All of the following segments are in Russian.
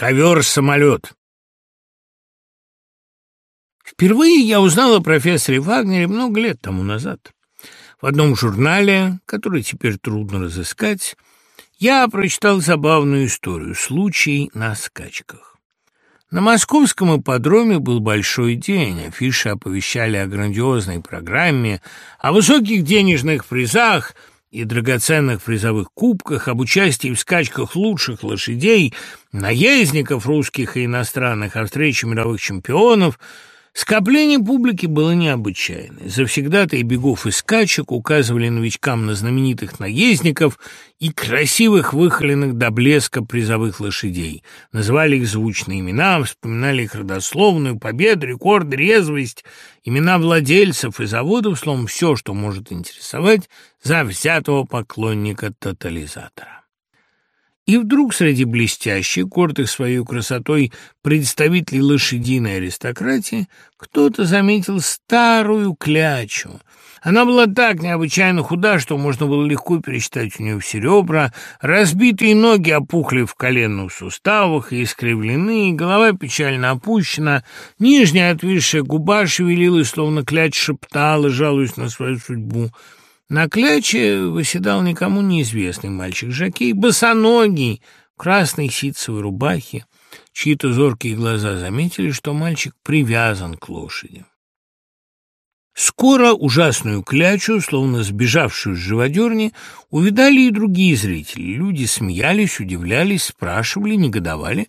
Ковер-самолет. Впервые я узнал о профессоре Вагнере много лет тому назад. В одном журнале, который теперь трудно разыскать, я прочитал забавную историю «Случай на скачках». На московском ипподроме был большой день, афиши оповещали о грандиозной программе, о высоких денежных призах – и драгоценных призовых кубках, об участии в скачках лучших лошадей, наездников русских и иностранных, о встрече мировых чемпионов – Скопление публики было необычайное. Завсегда-то и бегов и скачек указывали новичкам на знаменитых наездников и красивых выхоленных до блеска призовых лошадей. Называли их звучные имена, вспоминали их родословную, победу, рекорд, резвость, имена владельцев и заводов, словом, все, что может интересовать завзятого поклонника тотализатора. И вдруг среди блестящих, гордых своей красотой представителей лошадиной аристократии, кто-то заметил старую клячу. Она была так необычайно худа, что можно было легко пересчитать у нее все ребра, разбитые ноги опухли в коленных суставах и искривлены, голова печально опущена, нижняя отвисшая губа шевелилась, словно кляч шептала, жалуясь на свою судьбу. На кляче выседал никому неизвестный мальчик-жокей, босоногий, в красной ситцевой рубахе. Чьи-то зоркие глаза заметили, что мальчик привязан к лошади. Скоро ужасную клячу, словно сбежавшую с живодерни, увидали и другие зрители. Люди смеялись, удивлялись, спрашивали, негодовали.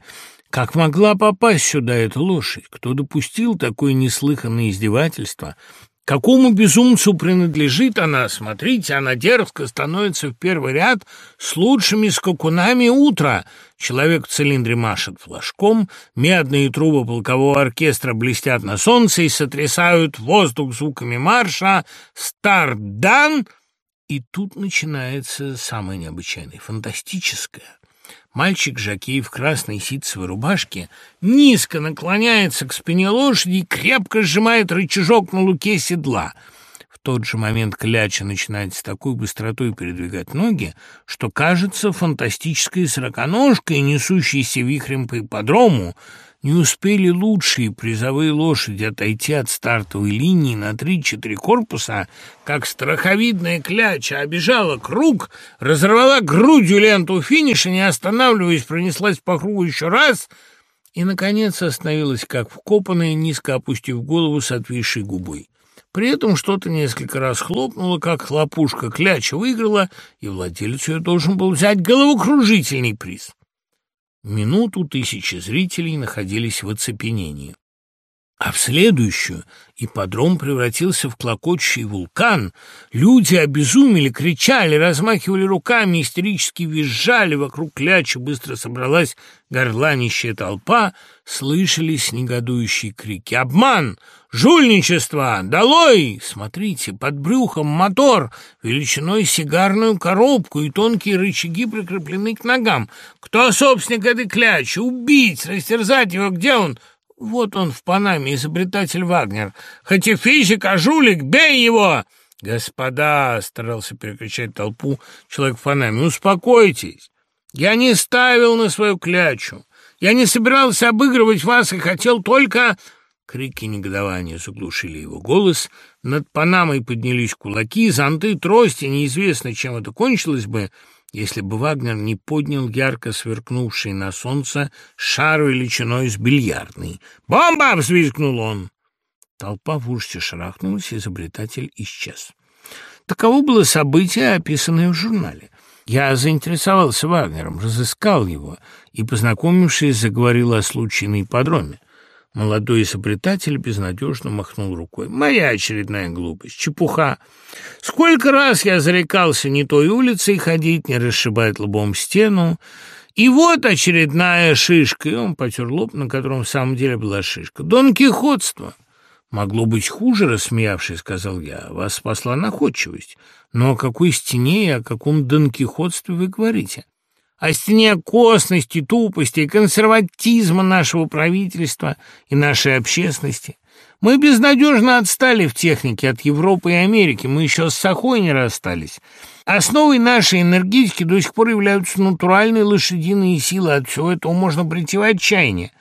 Как могла попасть сюда эта лошадь? Кто допустил такое неслыханное издевательство? Какому безумцу принадлежит она? Смотрите, она дерзко становится в первый ряд с лучшими скакунами утра. Человек в цилиндре машет флажком, медные трубы полкового оркестра блестят на солнце и сотрясают воздух звуками марша. Старт-дан! И тут начинается самое необычайное, фантастическое. Мальчик-жокей в красной ситцевой рубашке низко наклоняется к спине лошади и крепко сжимает рычажок на луке седла. В тот же момент кляча начинает с такой быстротой передвигать ноги, что кажется фантастической сороконожкой, несущейся вихрем по ипподрому, не успели лучшие призовые лошади отойти от стартовой линии на три-четыре корпуса, как страховидная кляча обижала круг, разорвала грудью ленту финиша, не останавливаясь, пронеслась по кругу еще раз и, наконец, остановилась, как вкопанная, низко опустив голову с отвисшей губой. При этом что-то несколько раз хлопнуло, как хлопушка кляча выиграла, и владелец ее должен был взять головокружительный приз. Минуту тысячи зрителей находились в оцепенении. А в следующую ипподром превратился в клокочущий вулкан. Люди обезумели, кричали, размахивали руками, истерически визжали. Вокруг клячи быстро собралась горланищая толпа. Слышались негодующие крики. «Обман! Жульничество! Долой! Смотрите, под брюхом мотор, величиной сигарную коробку и тонкие рычаги прикреплены к ногам. Кто собственник этой клячи? Убить, растерзать его, где он?» Вот он в Панаме, изобретатель Вагнер. Хоть и физик, а жулик, бей его!» «Господа!» — старался перекричать толпу человек в Панаме. «Успокойтесь! Я не ставил на свою клячу. Я не собирался обыгрывать вас и хотел только...» Крики негодования заглушили его голос. Над Панамой поднялись кулаки, зонты, трости. Неизвестно, чем это кончилось бы, если бы Вагнер не поднял ярко сверкнувший на солнце шар величиной с бильярдный. «Бомба!» — взвизгнул он. Толпа в ужасе шарахнулась, изобретатель исчез. Таково было событие, описанное в журнале. Я заинтересовался Вагнером, разыскал его и, познакомившись, заговорил о случае на ипподроме. Молодой изобретатель безнадежно махнул рукой. «Моя очередная глупость, чепуха. Сколько раз я зарекался не той улицей ходить, не расшибать лбом стену, и вот очередная шишка». И он потер лоб, на котором в самом деле была шишка. «Дон Кихотство». «Могло быть хуже, рассмеявшись, — сказал я. Вас спасла находчивость. Но о какой стене и о каком Дон Кихотстве вы говорите?» О стене косности, тупости консерватизма нашего правительства и нашей общественности. Мы безнадежно отстали в технике от Европы и Америки, мы еще с Сахой не расстались. Основой нашей энергетики до сих пор являются натуральные лошадиные силы, от всего этого можно прийти в отчаяние.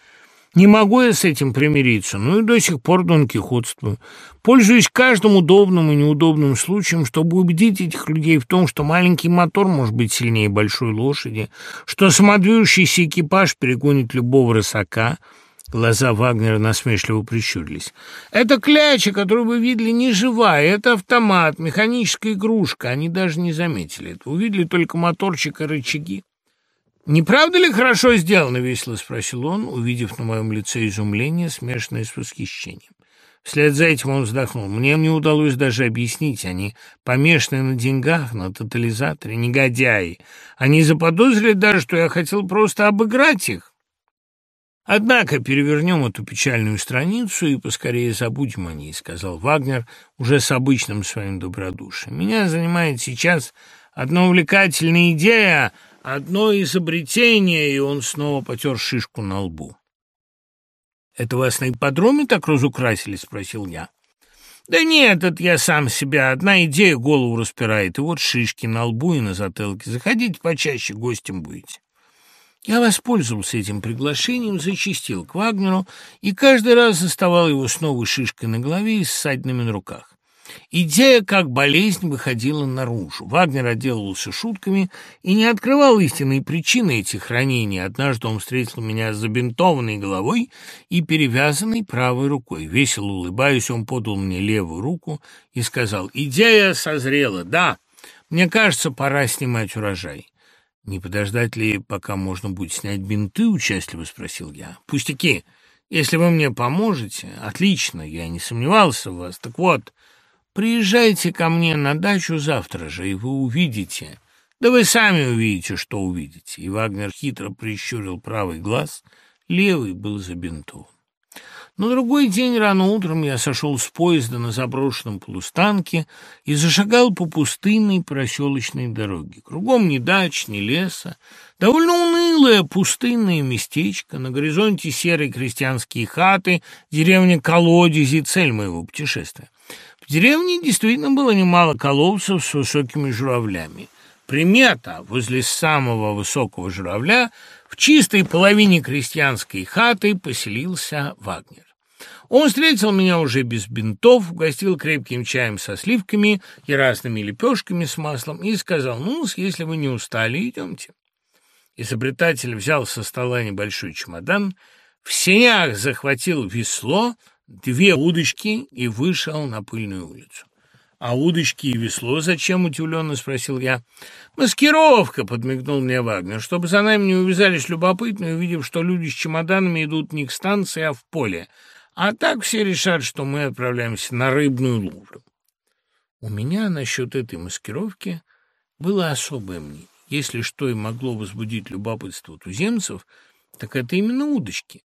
Не могу я с этим примириться, ну и до сих пор донкихотствую. Пользуюсь каждым удобным и неудобным случаем, чтобы убедить этих людей в том, что маленький мотор может быть сильнее большой лошади, что самодвижущийся экипаж перегонит любого рысака. Глаза Вагнера насмешливо прищурились. «Это кляча, которую вы видели, не живая. Это автомат, механическая игрушка. Они даже не заметили это. Увидели только моторчик и рычаги. «Не правда ли хорошо сделано?» — весело спросил он, увидев на моем лице изумление, смешанное с восхищением. Вслед за этим он вздохнул. Мне не удалось даже объяснить. Они помешаны на деньгах, на тотализаторе, негодяи. Они заподозрили даже, что я хотел просто обыграть их. Однако перевернем эту печальную страницу и поскорее забудем о ней, сказал Вагнер уже с обычным своим добродушием. Меня занимает сейчас одна увлекательная идея — Одно изобретение, и он снова потер шишку на лбу. «Это вас на ипподроме так разукрасили?» — спросил я. «Да нет, это я сам себя. Одна идея голову распирает, и вот шишки на лбу и на затылке. Заходите почаще, гостем будете». Я воспользовался этим приглашением, зачистил к Вагнеру и каждый раз заставал его с новой шишкой на голове и с ссадинами на руках. Идея как болезнь выходила наружу. Вагнер отделывался шутками и не открывал истинной причины этих ранений. Однажды он встретил меня с забинтованной головой и перевязанной правой рукой. Весело улыбаясь, он подал мне левую руку и сказал, «Идея созрела, да, мне кажется, пора снимать урожай». «Не подождать ли, пока можно будет снять бинты?» — участливо спросил я. «Пустяки. Если вы мне поможете, отлично, я не сомневался в вас. Так вот, Приезжайте ко мне на дачу завтра же, и вы увидите. Да вы сами увидите, что увидите. И Вагнер хитро прищурил правый глаз, левый был забинтован. На другой день рано утром я сошел с поезда на заброшенном полустанке и зашагал по пустынной проселочной дороге. Кругом ни дач, ни леса. Довольно унылое пустынное местечко, на горизонте серые крестьянские хаты, деревня Колодези, цель моего путешествия. В деревне действительно было немало колодцев с высокими журавлями. Примета возле самого высокого журавля в чистой половине крестьянской хаты поселился Вагнер. Он встретил меня уже без бинтов, угостил крепким чаем со сливками и разными лепешками с маслом и сказал, ну, если вы не устали, идемте. Изобретатель взял со стола небольшой чемодан, в сенях захватил весло, две удочки и вышел на пыльную улицу. «А удочки и весло зачем?» — удивленно спросил я. «Маскировка!» — подмигнул мне Вагнер, «чтобы за нами не увязались любопытные, увидев, что люди с чемоданами идут не к станции, а в поле. А так все решат, что мы отправляемся на рыбную ловлю». У меня насчет этой маскировки было особое мнение. Если что и могло возбудить любопытство туземцев, так это именно удочки.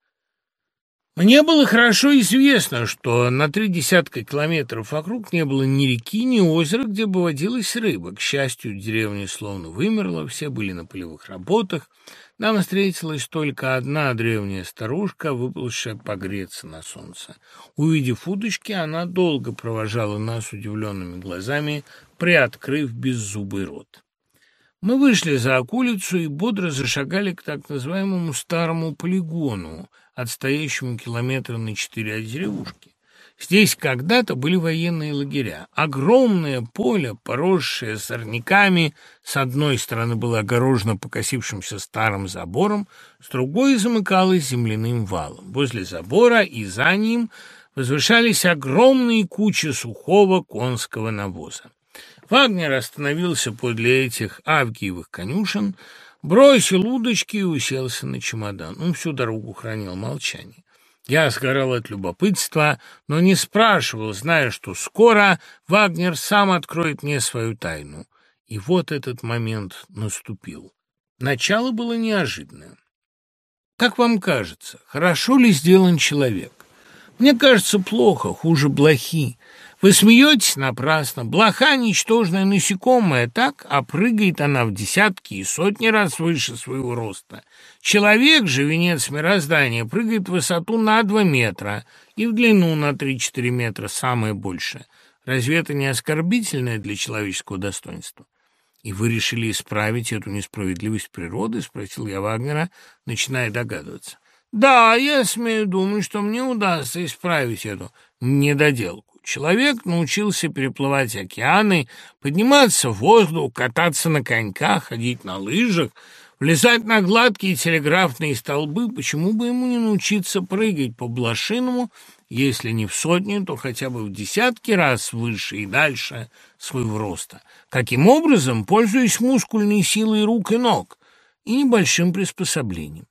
Мне было хорошо известно, что на три десятка километров вокруг не было ни реки, ни озера, где бы водилась рыба. К счастью, деревня словно вымерла, все были на полевых работах. Нам встретилась только одна древняя старушка, выплывшая погреться на солнце. Увидев удочки, она долго провожала нас удивленными глазами, приоткрыв беззубый рот. Мы вышли за околицу и бодро зашагали к так называемому старому полигону, отстоящему километра на четыре от деревушки. Здесь когда-то были военные лагеря. Огромное поле, поросшее сорняками, с одной стороны было огорожено покосившимся старым забором, с другой замыкалось земляным валом. Возле забора и за ним возвышались огромные кучи сухого конского навоза. Вагнер остановился подле этих авгиевых конюшен, бросил удочки и уселся на чемодан. Он всю дорогу хранил молчание. Я сгорал от любопытства, но не спрашивал, зная, что скоро Вагнер сам откроет мне свою тайну. И вот этот момент наступил. Начало было неожиданное. Как вам кажется, хорошо ли сделан человек? Мне кажется, плохо, хуже блохи. Вы смеетесь напрасно. Блоха — ничтожное насекомое, так? А прыгает она в десятки и сотни раз выше своего роста. Человек же, венец мироздания, прыгает в высоту на два метра и в длину на три-четыре метра, самое большее. Разве это не оскорбительное для человеческого достоинства? «И вы решили исправить эту несправедливость природы?» — спросил я Вагнера, начиная догадываться. «Да, я смею думать, что мне удастся исправить эту недоделку. Человек научился переплывать океаны, подниматься в воздух, кататься на коньках, ходить на лыжах, влезать на гладкие телеграфные столбы. Почему бы ему не научиться прыгать по блошиному если не в сотни, то хотя бы в десятки раз выше и дальше своего роста. Каким образом? Пользуясь мускульной силой рук и ног и небольшим приспособлением.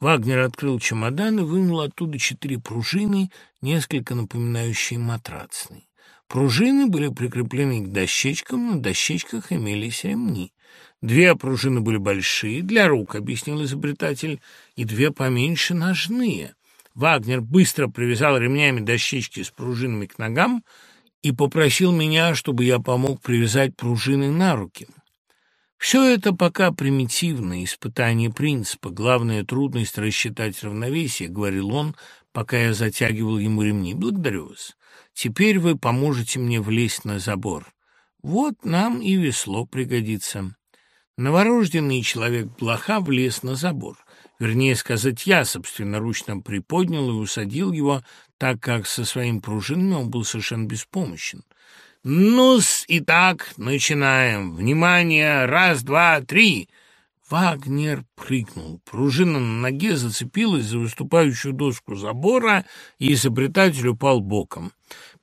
Вагнер открыл чемодан и вынул оттуда четыре пружины, несколько напоминающие матрацные. Пружины были прикреплены к дощечкам, на дощечках имелись ремни. Две пружины были большие, для рук, объяснил изобретатель, и две поменьше ножные. Вагнер быстро привязал ремнями дощечки с пружинами к ногам и попросил меня, чтобы я помог привязать пружины на руки. Все это пока примитивное испытание принципа. Главная трудность — рассчитать равновесие, — говорил он, пока я затягивал ему ремни. Благодарю вас. Теперь вы поможете мне влезть на забор. Вот нам и весло пригодится. Новорожденный человек-блоха влез на забор. Вернее сказать, я собственноручно приподнял и усадил его, так как со своим пружинами он был совершенно беспомощен. «Ну-с, итак, начинаем. Внимание! Раз, два, три!» Вагнер прыгнул. Пружина на ноге зацепилась за выступающую доску забора, и изобретатель упал боком.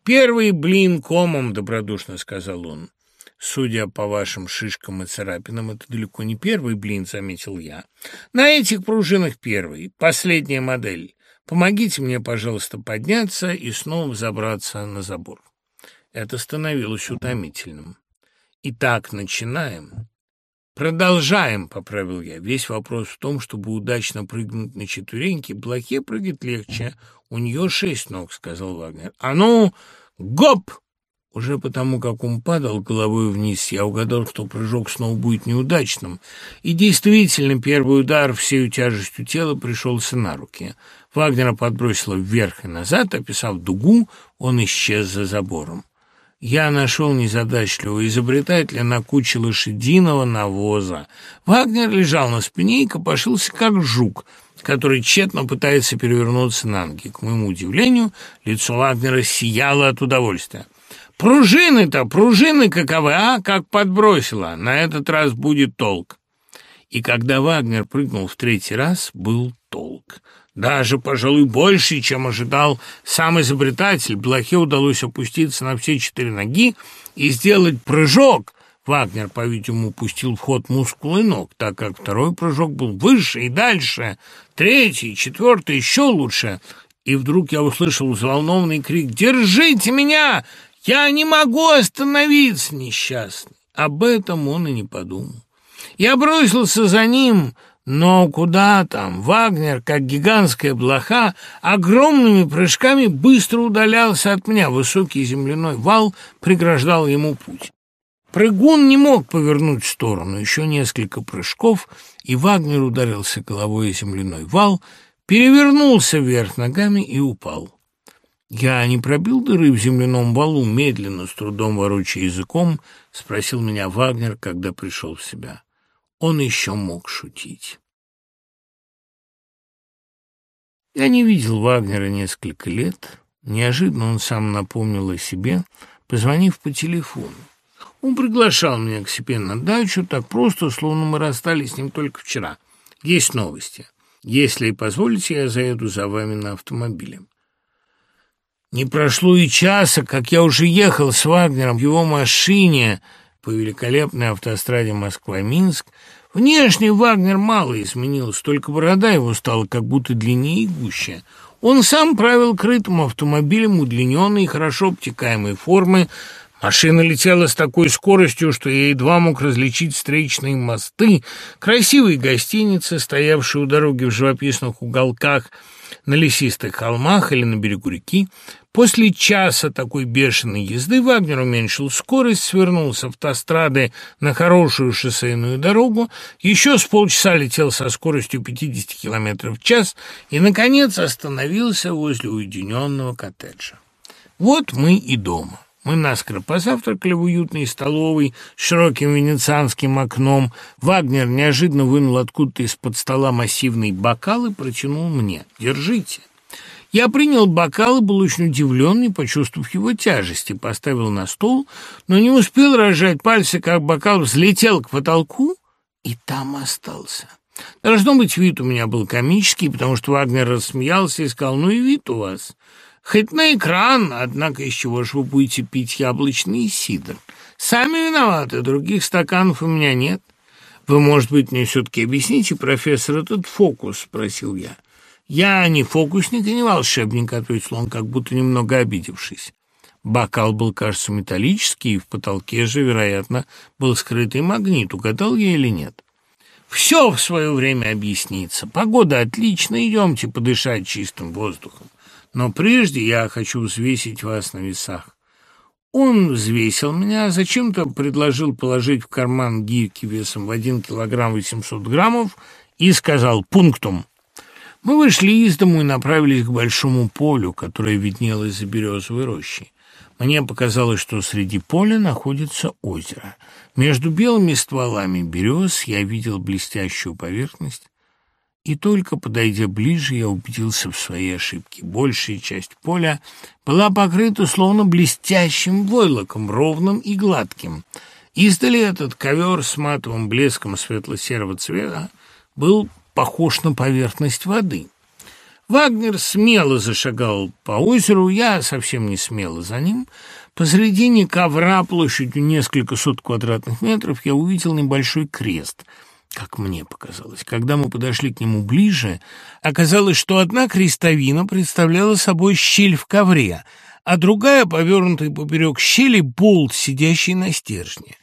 «Первый блин комом», — добродушно сказал он. Судя по вашим шишкам и царапинам, это далеко не первый блин, заметил я. На этих пружинах первый, последняя модель. Помогите мне, пожалуйста, подняться и снова забраться на забор. Это становилось утомительным. Итак, начинаем. Продолжаем, поправил я. Весь вопрос в том, чтобы удачно прыгнуть на четвереньки. Блохе прыгать легче. У нее шесть ног, сказал Вагнер. А ну, гоп! Уже потому, как он падал головой вниз, я угадал, что прыжок снова будет неудачным. И действительно, первый удар всей тяжестью тела пришелся на руки. Вагнера подбросило вверх и назад, описав дугу, он исчез за забором. Я нашел незадачливого изобретателя на куче лошадиного навоза. Вагнер лежал на спине и копошился, как жук, который тщетно пытается перевернуться на ноги. К моему удивлению, лицо Вагнера сияло от удовольствия. Пружины-то, пружины каковы, а? Как подбросила. На этот раз будет толк. И когда Вагнер прыгнул в третий раз, был толк. Даже, пожалуй, больше, чем ожидал сам изобретатель. Блохе удалось опуститься на все четыре ноги и сделать прыжок. Вагнер, по-видимому, пустил в ход мускулы ног, так как второй прыжок был выше и дальше, третий, четвертый еще лучше. И вдруг я услышал взволнованный крик «Держите меня! Я не могу остановиться, несчастный. Об этом он и не подумал. Я бросился за ним, но куда там? Вагнер, как гигантская блоха, огромными прыжками быстро удалялся от меня. Высокий земляной вал преграждал ему путь. Прыгун не мог повернуть в сторону. Еще несколько прыжков, и Вагнер ударился головой о земляной вал, перевернулся вверх ногами и упал. Я не пробил дыры в земляном валу, медленно, с трудом ворочая языком, спросил меня Вагнер, когда пришел в себя. Он еще мог шутить. Я не видел Вагнера несколько лет. Неожиданно он сам напомнил о себе, позвонив по телефону. Он приглашал меня к себе на дачу так просто, словно мы расстались с ним только вчера. Есть новости. Если позволите, я заеду за вами на автомобиле. Не прошло и часа, как я уже ехал с Вагнером в его машине по великолепной автостраде Москва-Минск. Внешне Вагнер мало изменился, только борода его стала как будто длиннее и гуще. Он сам правил крытым автомобилем удлиненной и хорошо обтекаемой формы, Машина летела с такой скоростью, что я едва мог различить встречные мосты, красивые гостиницы, стоявшие у дороги в живописных уголках, на лесистых холмах или на берегу реки. После часа такой бешеной езды Вагнер уменьшил скорость, свернул с автострады на хорошую шоссейную дорогу, еще с полчаса летел со скоростью 50 км в час и, наконец, остановился возле уединенного коттеджа. Вот мы и дома. Мы наскоро позавтракали в уютной столовой с широким венецианским окном. Вагнер неожиданно вынул откуда-то из-под стола массивный бокал и протянул мне. «Держите». Я принял бокал и был очень удивлен, не почувствовав его тяжести. Поставил на стол, но не успел разжать пальцы, как бокал взлетел к потолку и там остался. Должно быть, вид у меня был комический, потому что Вагнер рассмеялся и сказал, «Ну и вид у вас». Хоть на экран, однако из чего же вы будете пить яблочный сидр? Сами виноваты, других стаканов у меня нет. Вы, может быть, мне все-таки объясните, профессор, этот фокус, спросил я. Я не фокусник и не волшебник, ответил он, как будто немного обидевшись. Бокал был, кажется, металлический, и в потолке же, вероятно, был скрытый магнит. Угадал я или нет? Все в свое время объяснится. Погода отличная, идемте подышать чистым воздухом. Но прежде я хочу взвесить вас на весах. Он взвесил меня, зачем-то предложил положить в карман гирки весом в 1 килограмм 800 граммов и сказал пунктум. Мы вышли из дому и направились к большому полю, которое виднелось за березовой рощей. Мне показалось, что среди поля находится озеро. Между белыми стволами берез я видел блестящую поверхность, и только подойдя ближе, я убедился в своей ошибке. Большая часть поля была покрыта словно блестящим войлоком, ровным и гладким. Издали этот ковер с матовым блеском светло-серого цвета был похож на поверхность воды. Вагнер смело зашагал по озеру, я совсем не смело за ним. Посредине ковра площадью несколько сот квадратных метров я увидел небольшой крест — как мне показалось. Когда мы подошли к нему ближе, оказалось, что одна крестовина представляла собой щель в ковре, а другая, повернутая поперек щели, болт, сидящий на стержне.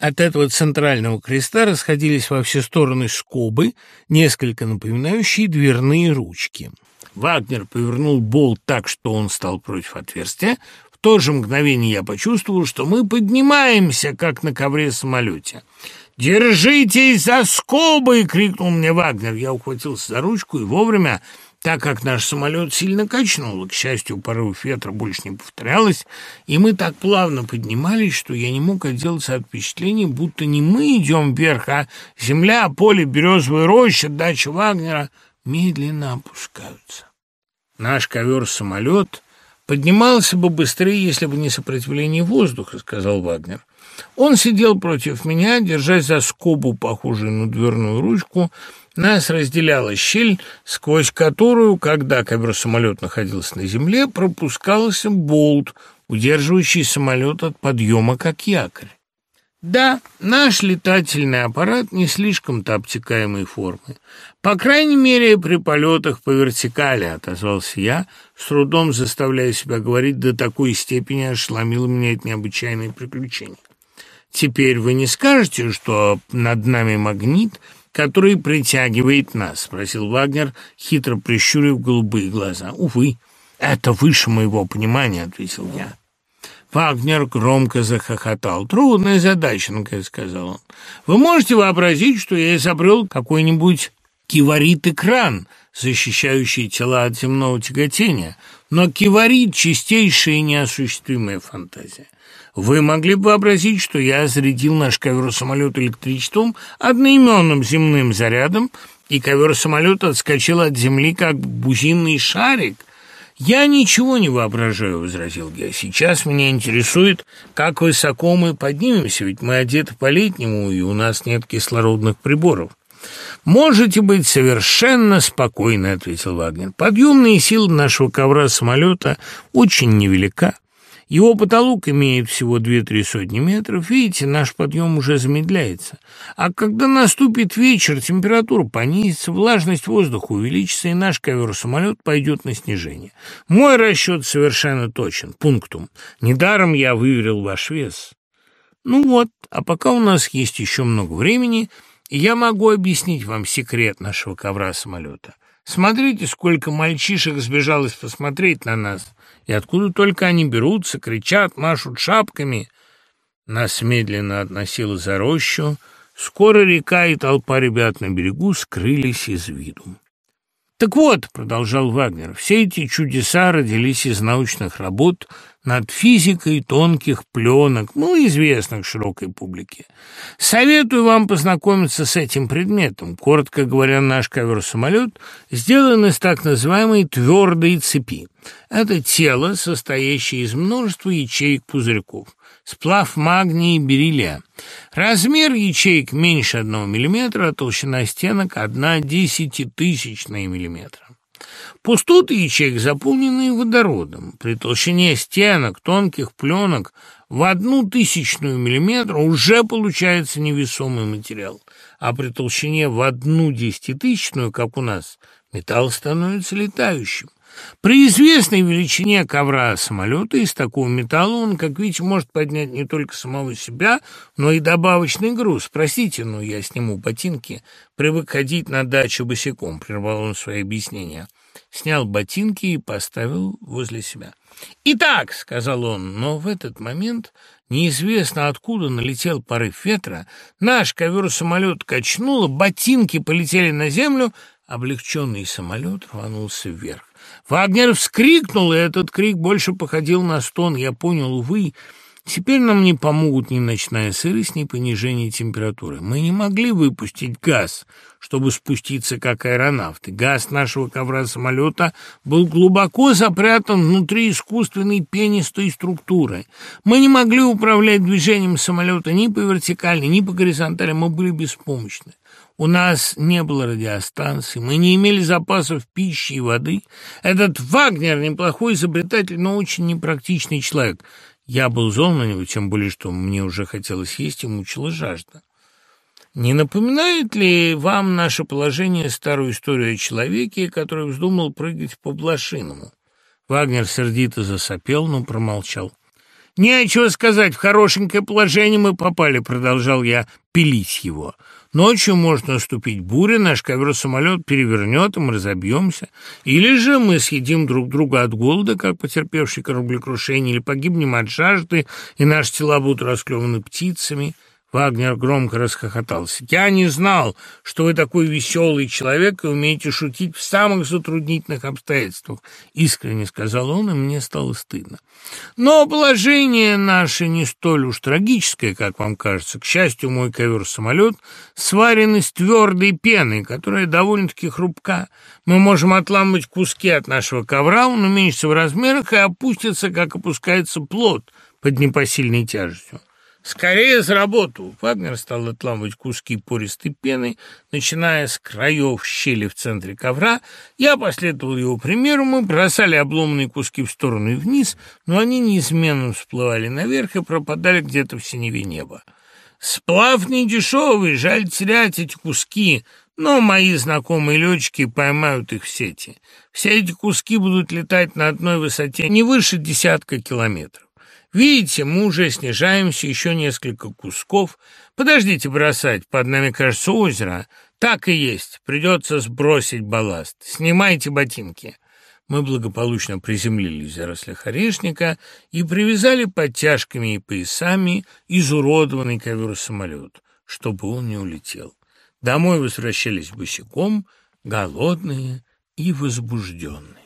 От этого центрального креста расходились во все стороны скобы, несколько напоминающие дверные ручки. Вагнер повернул болт так, что он стал против отверстия. В то же мгновение я почувствовал, что мы поднимаемся, как на ковре-самолете. «Держитесь за скобы!» — крикнул мне Вагнер. Я ухватился за ручку и вовремя, так как наш самолет сильно качнул. К счастью, порыв ветра больше не повторялось, и мы так плавно поднимались, что я не мог отделаться от впечатления, будто не мы идем вверх, а земля, поле, березовая роща, дача Вагнера медленно опускаются. Наш ковер-самолет поднимался бы быстрее, если бы не сопротивление воздуха, — сказал Вагнер. Он сидел против меня, держась за скобу, похожую на дверную ручку. Нас разделяла щель, сквозь которую, когда ковер-самолет находился на земле, пропускался болт, удерживающий самолет от подъема, как якорь. Да, наш летательный аппарат не слишком-то обтекаемой формы. По крайней мере, при полетах по вертикали, отозвался я, с трудом заставляя себя говорить до такой степени ошеломило меня это необычайное приключение. Теперь вы не скажете, что над нами магнит, который притягивает нас?» — спросил Вагнер, хитро прищурив голубые глаза. «Увы, это выше моего понимания», — ответил я. Вагнер громко захохотал. «Трудная задача, — сказал он. Вы можете вообразить, что я изобрел какой-нибудь киварит-экран, защищающий тела от земного тяготения, но киварит — чистейшая и неосуществимая фантазия. Вы могли бы вообразить, что я зарядил наш ковер-самолет электричеством, одноименным земным зарядом, и ковер-самолет отскочил от земли, как бузинный шарик. «Я ничего не воображаю», — возразил я. «Сейчас меня интересует, как высоко мы поднимемся, ведь мы одеты по-летнему, и у нас нет кислородных приборов». «Можете быть совершенно спокойны», — ответил Вагнер. «Подъемные силы нашего ковра-самолета очень невелика. Его потолок имеет всего две-три сотни метров. Видите, наш подъем уже замедляется. А когда наступит вечер, температура понизится, влажность воздуха увеличится, и наш ковер-самолет пойдет на снижение. Мой расчет совершенно точен. Пунктум. Недаром я выверил ваш вес. Ну вот, а пока у нас есть еще много времени, я могу объяснить вам секрет нашего ковра-самолета. Смотрите, сколько мальчишек сбежалось посмотреть на нас, и откуда только они берутся, кричат, машут шапками. Нас медленно относило за рощу. Скоро река и толпа ребят на берегу скрылись из виду. «Так вот», — продолжал Вагнер, — «все эти чудеса родились из научных работ над физикой тонких пленок, ну, известных широкой публике. Советую вам познакомиться с этим предметом. Коротко говоря, наш ковер-самолет сделан из так называемой твердой цепи. Это тело, состоящее из множества ячеек-пузырьков сплав магния и бериллия. Размер ячеек меньше 1 мм, толщина стенок 1 десятитысячная миллиметра. Пустоты ячеек заполнены водородом. При толщине стенок, тонких пленок в одну тысячную миллиметра уже получается невесомый материал, а при толщине в одну десятитысячную, как у нас, металл становится летающим. При известной величине ковра самолета из такого металла он, как видите, может поднять не только самого себя, но и добавочный груз. Простите, но я сниму ботинки. Привык ходить на дачу босиком, прервал он свои объяснения. Снял ботинки и поставил возле себя. «Итак», — сказал он, но в этот момент неизвестно откуда налетел порыв ветра, наш ковер-самолет качнуло, ботинки полетели на землю, облегченный самолет рванулся вверх. Вагнер вскрикнул, и этот крик больше походил на стон. Я понял, увы, теперь нам не помогут ни ночная сырость, ни понижение температуры. Мы не могли выпустить газ, чтобы спуститься как аэронавты. Газ нашего ковра-самолета был глубоко запрятан внутри искусственной пенистой структуры. Мы не могли управлять движением самолета ни по вертикали, ни по горизонтали, мы были беспомощны. У нас не было радиостанции, мы не имели запасов пищи и воды. Этот Вагнер неплохой изобретатель, но очень непрактичный человек. Я был зол на него, тем более, что мне уже хотелось есть и мучила жажда. Не напоминает ли вам наше положение старую историю о человеке, который вздумал прыгать по блошиному? Вагнер сердито засопел, но промолчал. «Нечего сказать, в хорошенькое положение мы попали», — продолжал я пилить его. Ночью может наступить буря, наш ковер-самолет перевернет, и мы разобьемся. Или же мы съедим друг друга от голода, как потерпевший кораблекрушение, или погибнем от жажды, и наши тела будут расклеваны птицами. Вагнер громко расхохотался. «Я не знал, что вы такой веселый человек и умеете шутить в самых затруднительных обстоятельствах», — искренне сказал он, и мне стало стыдно. «Но положение наше не столь уж трагическое, как вам кажется. К счастью, мой ковер-самолет сварен из твердой пены, которая довольно-таки хрупка. Мы можем отламывать куски от нашего ковра, он уменьшится в размерах и опустится, как опускается плод под непосильной тяжестью. «Скорее за работу!» Вагнер стал отламывать куски пористой пены, начиная с краев щели в центре ковра. Я последовал его примеру, мы бросали обломанные куски в сторону и вниз, но они неизменно всплывали наверх и пропадали где-то в синеве неба. «Сплав не дешевый, жаль терять эти куски», но мои знакомые летчики поймают их в сети. Все эти куски будут летать на одной высоте не выше десятка километров. Видите, мы уже снижаемся, еще несколько кусков. Подождите бросать, под нами, кажется, озеро. Так и есть, придется сбросить балласт. Снимайте ботинки. Мы благополучно приземлились в зарослях орешника и привязали подтяжками и поясами изуродованный ковер-самолет, чтобы он не улетел. Домой возвращались босиком, голодные и возбужденные.